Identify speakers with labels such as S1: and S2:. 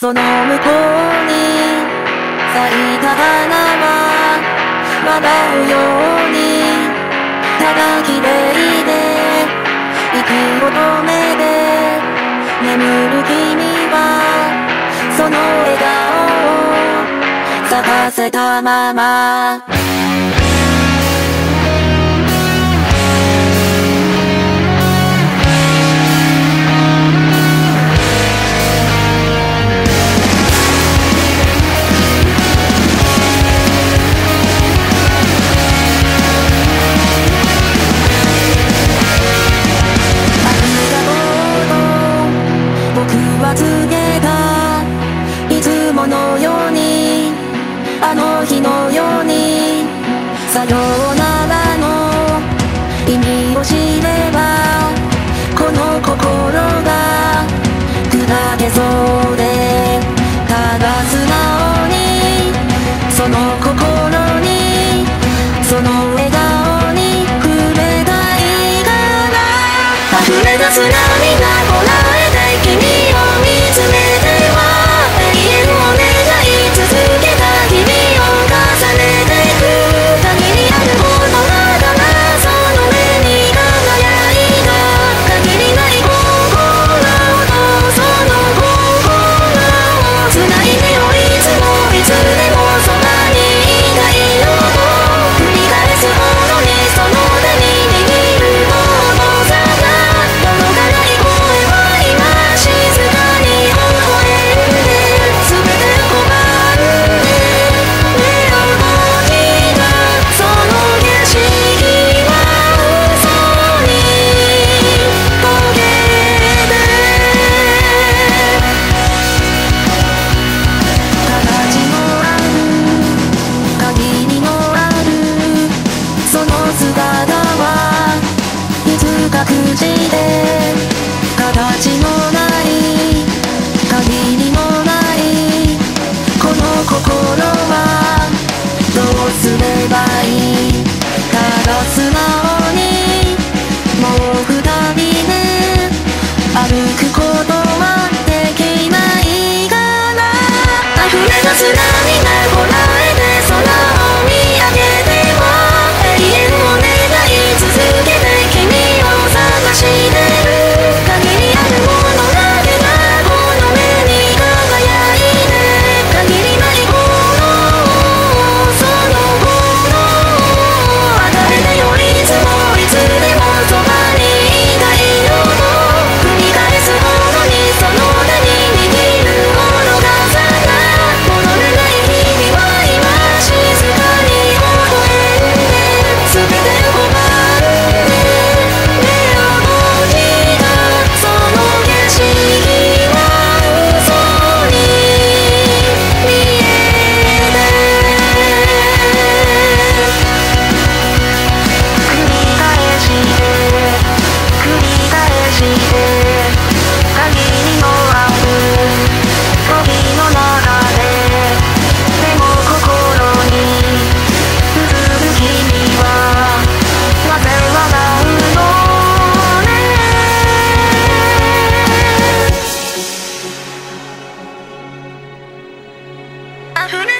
S1: その向こうに咲いた花は笑うようにただ綺麗で息を止めて眠る君はその笑顔を咲かせたままは告げたいつものようにあの日のようにさようならの意味を知ればこの心が砕けそうでただ素直にその心にその笑顔に触れたいから溢れ出す涙こらえて君 I heard it.